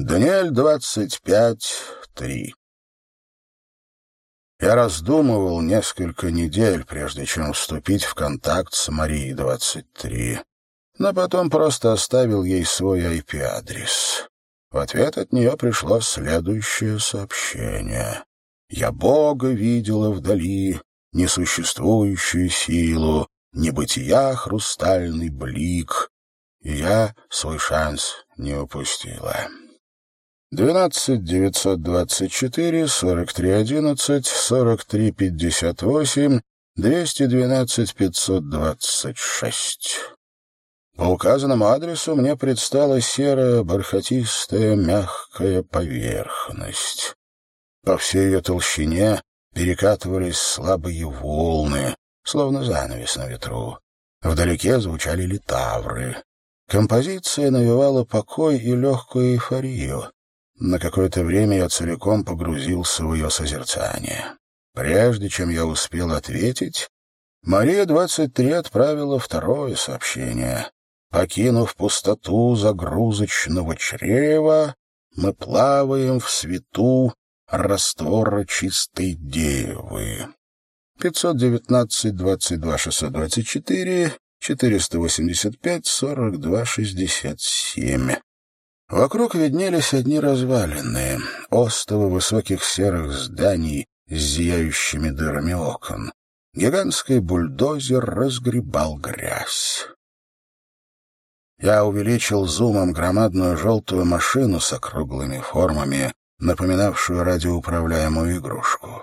Даниэль 25.3 Я раздумывал несколько недель, прежде чем вступить в контакт с Марией 23, но потом просто оставил ей свой IP-адрес. В ответ от нее пришло следующее сообщение. «Я Бога видела вдали, несуществующую силу, небытия хрустальный блик, и я свой шанс не упустила». Двенадцать девятьсот двадцать четыре сорок три одиннадцать сорок три пятьдесят восемь двести двенадцать пятьсот двадцать шесть. По указанному адресу мне предстала серая, бархатистая, мягкая поверхность. По всей ее толщине перекатывались слабые волны, словно занавес на ветру. Вдалеке звучали литавры. Композиция навевала покой и легкую эйфорию. На какое-то время я целиком погрузился в ее созерцание. Прежде чем я успел ответить, Мария-23 отправила второе сообщение. Покинув пустоту загрузочного чрева, мы плаваем в свету раствора чистой девы. 519-22-624, 485-42-67. Вокруг виднелись одни развалины, остовы высоких серых зданий с зияющими дырами окон. Гигантский бульдозер разгребал грязь. Я увеличил зумом громадную желтую машину с округлыми формами, напоминавшую радиоуправляемую игрушку.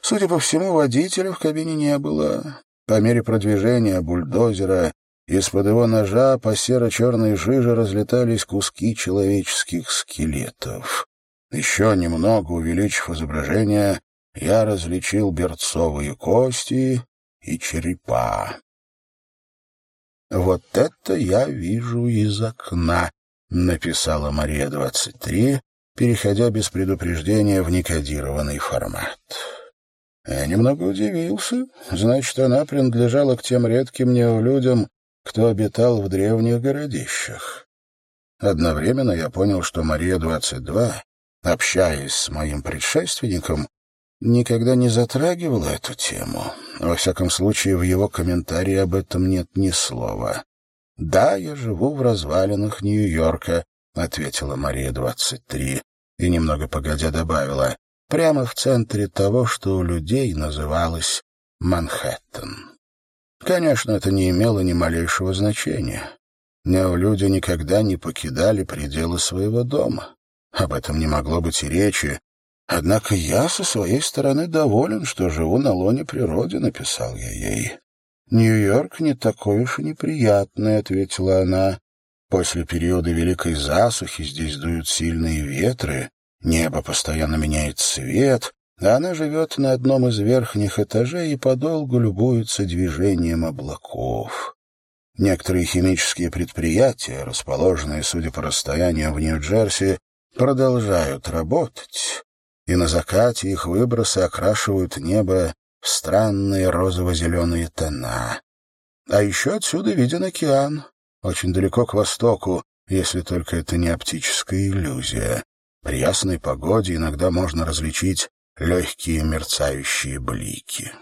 Судя по всему, водителя в кабине не было. По мере продвижения бульдозера из-под его ножа по серо-черной жиже разлетались куски человеческих скелетов. Еще немного увеличив изображение, я различил берцовые кости и черепа. «Вот это я вижу из окна», — написала Мария-23, переходя без предупреждения в некодированный формат. Я немного удивился. Значит, она принадлежала к тем редким неолюдям, кто обитал в древних городищах. Одновременно я понял, что Мария-22, общаясь с моим предшественником, никогда не затрагивала эту тему. Во всяком случае, в его комментарии об этом нет ни слова. «Да, я живу в развалинах Нью-Йорка», — ответила Мария-23, и немного погодя добавила, «прямо в центре того, что у людей называлось Манхэттен». Конечно, это не имело ни малейшего значения. Неолюди никогда не покидали пределы своего дома. Об этом не могло быть и речи. Однако я со своей стороны доволен, что живу на лоне природы, написал я ей. «Нью-Йорк не такой уж и неприятный», — ответила она. «После периода Великой засухи здесь дуют сильные ветры, небо постоянно меняет цвет, она живет на одном из верхних этажей и подолгу любуется движением облаков. Некоторые химические предприятия, расположенные, судя по расстоянию в Нью-Джерси, продолжают работать, и на закате их выбросы окрашивают небо в странные розово-зеленые тона. А еще отсюда виден океан, очень далеко к востоку, если только это не оптическая иллюзия. При ясной погоде иногда можно различить легкие мерцающие блики.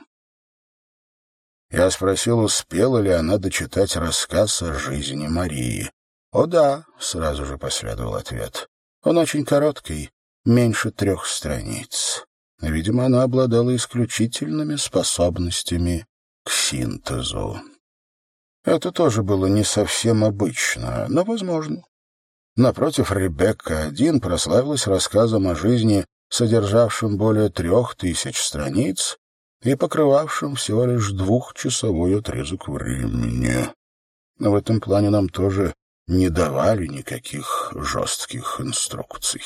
Я спросил, успела ли она дочитать рассказ о жизни Марии. «О да», — сразу же последовал ответ. «Он очень короткий, меньше трех страниц. Видимо, она обладала исключительными способностями к синтезу. Это тоже было не совсем обычно, но возможно. Напротив, Ребекка один прославилась рассказом о жизни содержавшим более трех тысяч страниц и покрывавшим всего лишь двухчасовой отрезок времени. Но в этом плане нам тоже не давали никаких жестких инструкций.